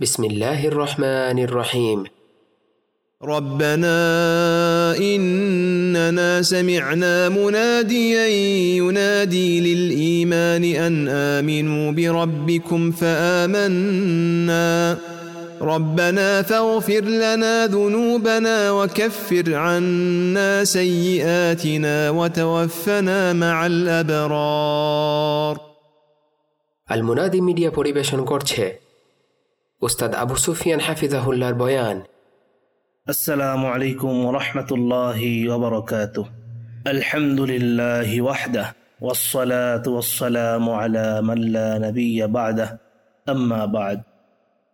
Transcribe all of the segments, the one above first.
بسم الله الرحمن الرحيم ربنا إننا سمعنا مناديا ينادي للإيمان أن آمنوا بربكم فآمنا ربنا فاغفر لنا ذنوبنا وكفر عنا سيئاتنا وتوفنا مع الأبرار المنادي media পরিবেশন করছে أستاذ أبو سفيان حفظه الله البيان. السلام عليكم ورحمة الله وبركاته. الحمد لله وحده والصلاة والسلام على من لا نبي بعده. أما بعد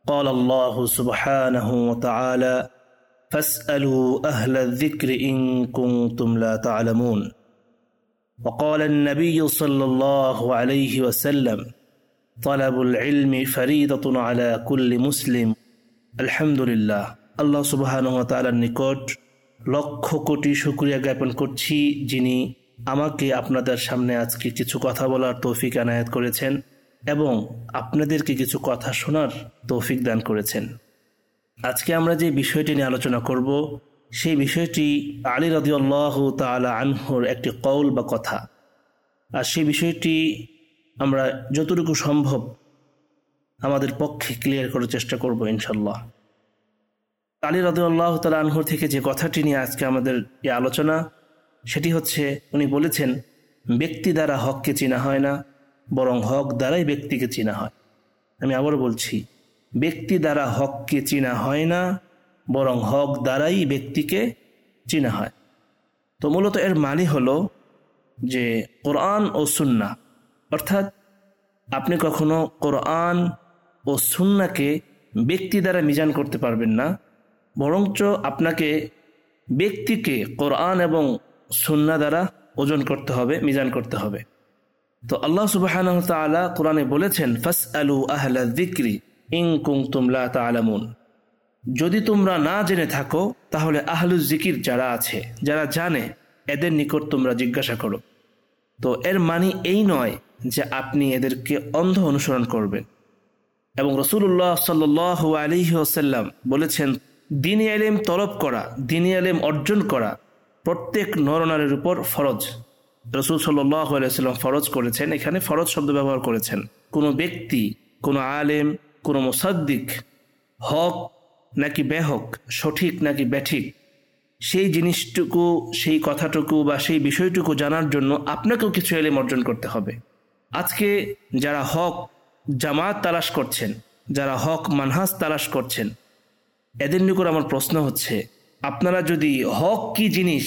قال الله سبحانه وتعالى فاسألوا أهل الذكر إن كنتم لا تعلمون. وقال النبي صلى الله عليه وسلم তলাবুল ইলমি ফরিদতুন আলা কুল্লি মুসলিম আলহামদুলিল্লাহ। আল্লাহ সুবাহানুতালার নিকট লক্ষ কোটি শুক্রিয়া জ্ঞাপন করছি যিনি আমাকে আপনাদের সামনে আজকে কিছু কথা বলার তৌফিক আনায়াত করেছেন এবং আপনাদেরকে কিছু কথা শোনার তৌফিক দান করেছেন। আজকে আমরা যে বিষয়টি নিয়ে আলোচনা করব, সেই বিষয়টি আলী রদিউল্লাহ তালা আনহর একটি কৌল বা কথা। আর সেই বিষয়টি আমরা যতটুকু সম্ভব আমাদের পক্ষে ক্লিয়ার করার চেষ্টা করব ইনশাল্লাহ আলী রদুল্লাহ তালা আনহুর থেকে যে কথাটি নিয়ে আজকে আমাদের এই আলোচনা, সেটি হচ্ছে উনি বলেছেন, ব্যক্তি দ্বারা হককে চেনা হয় না, বরং হক দ্বারাই ব্যক্তিকে চেনা হয়। আমি আবার বলছি, ব্যক্তি দ্বারা হককে চেনা হয় না, বরং হক দ্বারাই ব্যক্তিকে চেনা হয়। তো মূলত এর মানে হলো যে কোরআন ও সুন্না অর্থাৎ আপনি কখনো কোরআন ও সুন্নাকে ব্যক্তি দ্বারা মিজান করতে পারবেন না, বরঞ্চ আপনাকে ব্যক্তিকে কোরআন এবং সুন্না দ্বারা ওজন করতে হবে, মিজান করতে হবে। তো আল্লাহ সুবাহ তালা কোরআনে বলেছেন ফাস আলু আহলা দিক্রি ইং কুং তুমলা তালামুন যদি তোমরা না জেনে থাকো, তাহলে আহলু জিকির যারা আছে, যারা জানে, এদের নিকট তোমরা জিজ্ঞাসা করো। তো এর মানে এই নয় যে আপনি এদেরকে অন্ধ অনুসরণ করবেন। এবং রসুল্লাহ সাল্লাহ আলিহি ওসাল্লাম বলেছেন, দিনী আলেম তলব করা, দিনী আলেম অর্জন করা প্রত্যেক নরনারীর উপর ফরজ। রসুল সাল্লাহ আলাইসাল্লাম ফরজ করেছেন, এখানে ফরজ শব্দ ব্যবহার করেছেন। কোনো ব্যক্তি, কোনো আলেম, কোনো মোসাদ্দিক, হক নাকি বেহক, সঠিক নাকি ব্যাঠিক সেই জিনিসটুকু, সেই কথাটুকু বা সেই বিষয়টুকু জানার জন্য আপনাকেও কিছু এলেম অর্জন করতে হবে। আজকে যারা হক জামাত তালাশ করছেন, যারা হক মানহাস তালাশ করছেন, এদের নিকট আমার প্রশ্ন হচ্ছে, আপনারা যদি হক কি জিনিস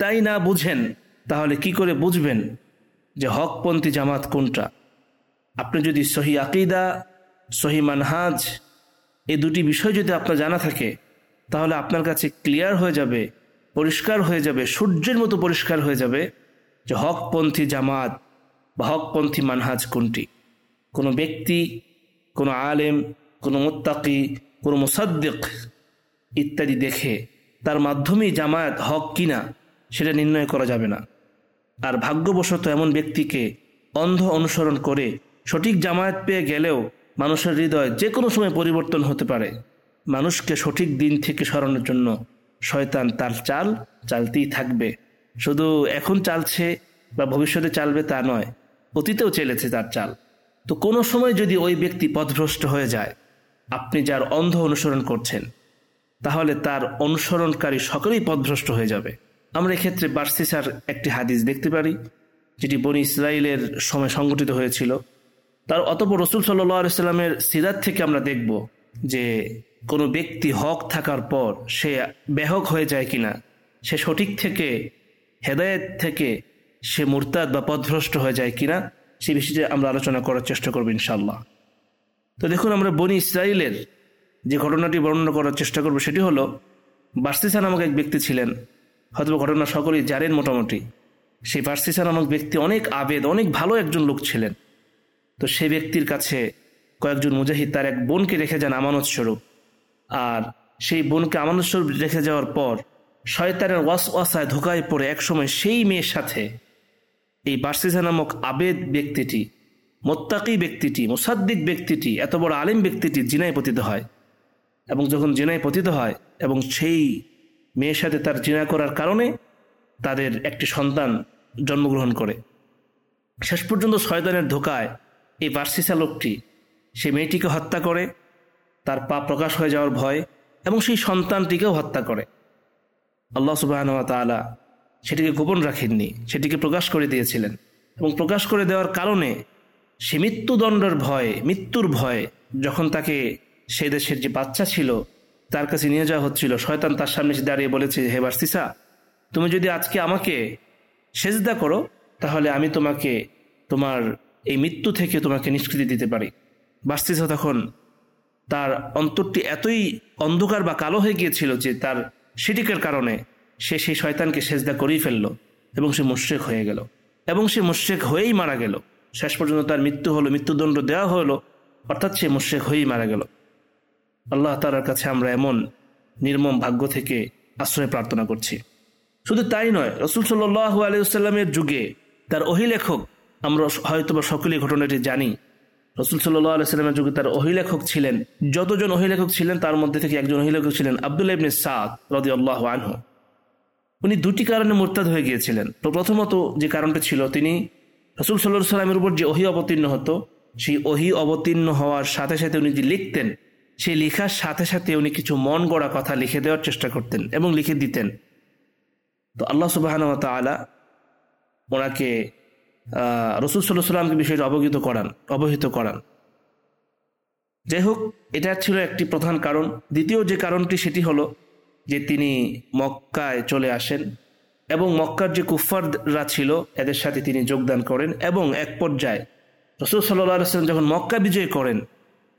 তাই না বুঝেন, তাহলে কি করে বুঝবেন যে হকপন্থী জামাত কোনটা? আপনি যদি সহি আকিদা, সহি মানহাজ এই দুটি বিষয় যদি আপনার জানা থাকে, তাহলে আপনার কাছে ক্লিয়ার হয়ে যাবে, পরিষ্কার হয়ে যাবে, সূর্যের মতো পরিষ্কার হয়ে যাবে যে হকপন্থী জামাত বা হকপন্থী মানহাজ কোনটি? কোনো ব্যক্তি, কোনো আলেম, কোনো মোত্তাকি, কোনো মোসাদ্দেক ইত্যাদি দেখে তার মাধ্যমেই জামায়াত হক কিনা সেটা নির্ণয় করা যাবে না। আর ভাগ্যবশত এমন ব্যক্তিকে অন্ধ অনুসরণ করে সঠিক জামায়াত পেয়ে গেলেও মানুষের হৃদয় যে কোনো সময় পরিবর্তন হতে পারে। মানুষকে সঠিক দিন থেকে সরানোর জন্য শয়তান তার চাল চালতেই থাকবে। শুধু এখন চালছে বা ভবিষ্যতে চালবে তা নয় অতীতেও চেলেছে তার চাল। তো কোনো সময় যদি ওই ব্যক্তি পথভ্রষ্ট হয়ে যায়, আপনি যার অন্ধ অনুসরণ করছেন, তাহলে তার অনুসরণকারী সকলেই পথভ্রষ্ট হয়ে যাবে। আমরা এক্ষেত্রে বার্সিসার একটি হাদিস দেখতে পারি, যেটি বনি ইসরায়েলের সময় সংগঠিত হয়েছিল। তার অতপর রসুল সাল্লাহ সাল্লামের সিরাত থেকে আমরা দেখব যে কোনো ব্যক্তি হক থাকার পর সে ব্যাহক হয়ে যায় কিনা, সে সঠিক থেকে, হেদায়েত থেকে সে মুরতাদ বা পথভ্রষ্ট হয়ে যায় কিনা, সে বিষয়টি আমরা আলোচনা করার চেষ্টা করব ইনশাল্লাহ তো দেখুন, আমরা বনি ইসরায়েলের যে ঘটনাটি বর্ণনা করার চেষ্টা করব সেটি হলো, বার্সিসা নামক এক ব্যক্তি ছিলেন হয়তো ঘটনা সকলেই জানেন মোটামুটি। সেই বার্সিসা নামক ব্যক্তি অনেক আবেদ, অনেক ভালো একজন লোক ছিলেন। তো সেই ব্যক্তির কাছে কয়েকজন মুজাহিদ তার এক বোনকে রেখে যান আমানত স্বরূপ আর সেই বোনকে আমানত স্বরূপ রেখে যাওয়ার পর, শয়তানের ওয়াস ওয়াসায় ধোকায় পড়ে একসময় সেই মেয়ের সাথে এই বার্সিসা নামক আবেদ ব্যক্তিটি, মোত্তাকি ব্যক্তিটি, মুসাদ্দিক ব্যক্তিটি, এত বড় আলিম ব্যক্তিটি জিনায় পতিত হয়। এবং যখন জিনায় পতিত হয় এবং সেই মেয়ের সাথে তার জিনা করার কারণে তাদের একটি সন্তান জন্মগ্রহণ করে। শেষ পর্যন্ত শয়তানের ধোকায় এই বার্সিসা লোকটি সে মেয়েটিকে হত্যা করে, তার পা প্রকাশ হয়ে যাওয়ার ভয়, এবং সেই সন্তানটিকেও হত্যা করে। আল্লাহ সুবাহ তালা সেটিকে গোপন রাখেননি, সেটিকে প্রকাশ করে দিয়েছিলেন। এবং প্রকাশ করে দেওয়ার কারণে সে মৃত্যুদণ্ডের ভয়ে, মৃত্যুর ভয়ে যখন তাকে সে দেশের যে বাচ্চা ছিল, তার কাছে নিয়ে যাওয়া হচ্ছিল, শয়তান তার সামনে এসে দাঁড়িয়ে বলেছে, হে বার্সিসা, তুমি যদি আজকে আমাকে সেজদা করো, তাহলে আমি তোমাকে, তোমার এই মৃত্যু থেকে তোমাকে নিষ্কৃতি দিতে পারি। বার্সিসা তখন তার অন্তরটি এতই অন্ধকার বা কালো হয়ে গিয়েছিল যে তার সেটিকের কারণে সে সেই শয়তানকে সেজদা করেই ফেলল এবং সে মুশ্রেক হয়ে গেল। এবং সে মুশ্রেক হয়েই মারা গেল। শেষ পর্যন্ত তার মৃত্যু হলো, মৃত্যুদণ্ড দেওয়া হলো, অর্থাৎ সে মুশ্রেক হয়েই মারা গেল। আল্লাহ তালার কাছে আমরা এমন নির্মম ভাগ্য থেকে আশ্রয় প্রার্থনা করছি। শুধু তাই নয়, রসুল সাল্লাহ আলিয়াল্লামের যুগে তার অহিলেখক আমরা হয়তো বা সকলেই ঘটনাটি জানি, রসুল সাল্লাহ আলাইস্লামের যুগে তার অহিলেখক ছিলেন, যতজন অহিলেখক ছিলেন তার মধ্যে থেকে একজন অহিলেখক ছিলেন আবদুল্লাহ ইবনে সাদ রদি আল্লাহ আনহু। উনি দুটি কারণে মোরতাদ হয়ে গিয়েছিলেন। তো প্রথমত যে কারণটা ছিল, তিনি রসুল সাল্লাহ সাল্লামের উপর যে অহি অবতীর্ণ হতো, সেই অহি অবতীর্ণ হওয়ার সাথে সাথে উনি যে লিখতেন, সেই লেখার সাথে সাথে উনি কিছু মন গড়া কথা লিখে দেওয়ার চেষ্টা করতেন এবং লিখে দিতেন। তো আল্লাহ সুবাহান তালা ওনাকে রসুল সাল্লাহ সাল্লামকে বিষয়টি অবহিত করান অবহিত করান। যাই হোক, এটা ছিল একটি প্রধান কারণ। দ্বিতীয় যে কারণটি, সেটি হলো যে তিনি মক্কায় চলে আসেন এবং মক্কার যে কুফাররা ছিল, এদের সাথে তিনি যোগদান করেন এবং এক পর্যায়ে রসুল সাল্লাম যখন মক্কা বিজয় করেন,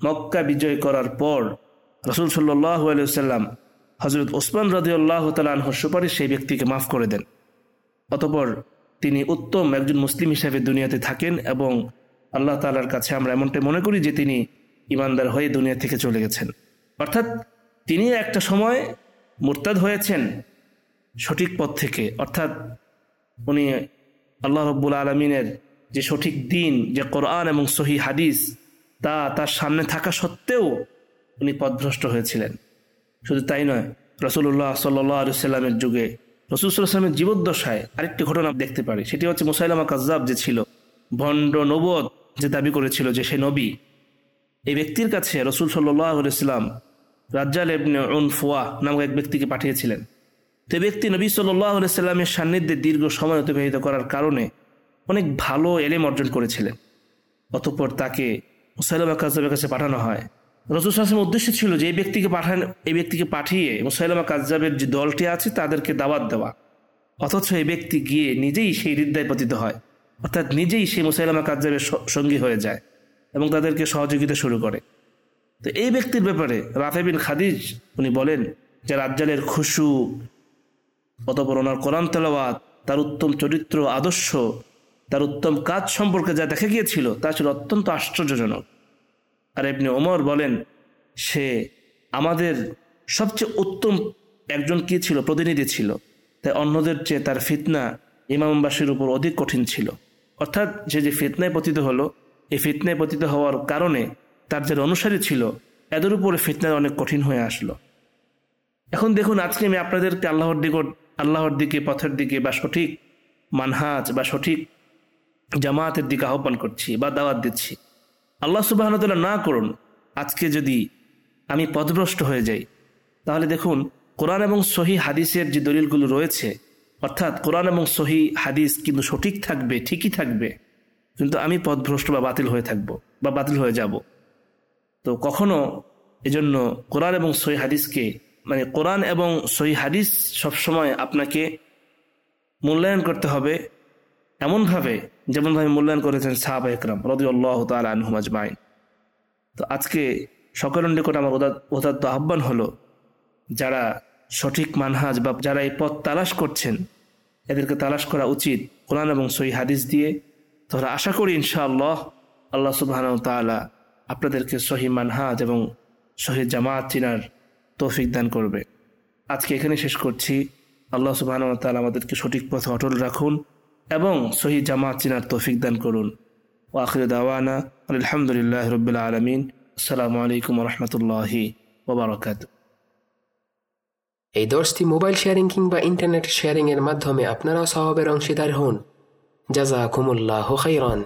মক্কা বিজয় করার পর রসুল সাল্লাহ আলসালাম হজরত ওসমান রাজিউল্লাহ তালাহর সুপারিশ সেই ব্যক্তিকে মাফ করে দেন। অতপর তিনি উত্তম একজন মুসলিম হিসেবে দুনিয়াতে থাকেন এবং আল্লাহ তালার কাছে আমরা এমনটাই মনে করি যে তিনি ইমানদার হয়ে দুনিয়া থেকে চলে গেছেন। অর্থাৎ তিনি একটা সময় মোরতাদ হয়েছেন সঠিক পথ থেকে। অর্থাৎ উনি আল্লাহ রব্বুল আলমিনের যে সঠিক দিন, যে কোরআন এবং সহি হাদিস, তা তার সামনে থাকা সত্ত্বেও উনি পথভ্রষ্ট হয়েছিলেন। শুধু তাই নয় রসুল্লাহ সাল্লাহ সাল্লামের যুগে রসুলামের জীবদ্দশায় আরেকটি ঘটনা দেখতে পারি। সেটি হচ্ছে মুসাইলামা কাজাব যে ছিল, ভণ্ড নবদ যে দাবি করেছিল যে সে নবী। এই ব্যক্তির কাছে রসুল সাল্লাম রাজ্জাল এবনে উন ফুয়া নামক এক ব্যক্তিকে পাঠিয়েছিলেন। তো ব্যক্তি নবী সাল্লাহ সাল্লামের সান্নিধ্যে দীর্ঘ সময় অতিবাহিত করার কারণে অনেক ভালো এলেম অর্জন করেছিলেন। অতঃপর তাকে মুসাইলামা কাজাবের কাছে পাঠানো হয়। রসুল আসলামের উদ্দেশ্য ছিল যে এই ব্যক্তিকে পাঠান, এই ব্যক্তিকে পাঠিয়ে মুসাইলামা কাজাবের যে দলটি আছে তাদেরকে দাওয়াত দেওয়া। অথচ এই ব্যক্তি গিয়ে নিজেই সেই হৃদয় পতিত হয়। অর্থাৎ নিজেই সেই মুসাইলামা কাজাবের সঙ্গী হয়ে যায় এবং তাদেরকে সহযোগিতা শুরু করে। তো এই ব্যক্তির ব্যাপারে রাফেবিন খাদিজ, উনি বলেন যে রাজ্জালের খুশু, অতপর ওনার কোরআন তেলাওয়াত, তার উত্তম চরিত্র, আদর্শ, তার উত্তম কাজ সম্পর্কে যা দেখা গিয়েছিল, তা ছিল অত্যন্ত আশ্চর্যজনক। আর এমনি ওমর বলেন, সে আমাদের সবচেয়ে উত্তম একজন কি ছিল? প্রতিনিধি ছিল। তাই অন্যদের চেয়ে তার ফিতনা ইমামবাসীর উপর অধিক কঠিন ছিল। অর্থাৎ যে যে ফিতনায় পতিত হলো, এই ফিতনায় পতিত হওয়ার কারণে তার যারা অনুসারী ছিল, এদের উপরে ফিতনা অনেক কঠিন হয়ে আসলো। এখন দেখুন, আজকে আমি আপনাদেরকে আল্লাহর দিক আল্লাহর দিকে, পথের দিকে বা সঠিক মানহাজ বা সঠিক জামায়াতের দিকে আহ্বান করছি বা দাওয়াত দিচ্ছি। আল্লাহ সুবাহনতাল্লাহ না করুন, আজকে যদি আমি পথভ্রষ্ট হয়ে যাই, তাহলে দেখুন, কোরআন এবং সহি হাদিসের যে দলিলগুলো রয়েছে, অর্থাৎ কোরআন এবং সহি হাদিস কিন্তু সঠিক থাকবে, ঠিকই থাকবে, কিন্তু আমি পথভ্রষ্ট বা বাতিল হয়ে থাকব বা বাতিল হয়ে যাব। তো কখনো এজন্য কোরআন এবং সহি হাদিসকে মানে কোরআন এবং সহি হাদিস সবসময় আপনাকে মূল্যায়ন করতে হবে এমনভাবে যেমনভাবে মূল্যায়ন করেছেন সাহাবা একরাম রদি আল্লাহ তাল আনহুমাজমাইন তো আজকে সকলের নিকট আমার উদাত্ত আহ্বান হলো, যারা সঠিক মানহাজ বা যারা এই পথ তালাশ করছেন, এদেরকে তালাশ করা উচিত কোরআন এবং সহি হাদিস দিয়ে। তোরা আশা করি ইনশাআল্লাহ আল্লাহ সুবাহ তালা আপনাদেরকে সহি মানহাজ এবং শহীদ জামাত চিনার তৌফিক দান করবে। আজকে এখানে শেষ করছি। আল্লাহ সুবাহতাল আমাদেরকে সঠিক পথে অটল রাখুন এবং সহি জামাত চিনার তৌফিক দান করুন। ও আখির দাওয়ানা আলহামদুলিল্লাহ রবিল্লা আলমিন। আসসালামু আলাইকুম রহমতুল্লাহি ওবরাকাত এই দশটি মোবাইল শেয়ারিং কিংবা ইন্টারনেট শেয়ারিংয়ের মাধ্যমে আপনারাও স্বভাবের অংশীদার হন। জাজা খুমুল্লাহ খাইরান।